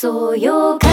そうよ。か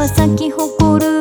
は咲き誇る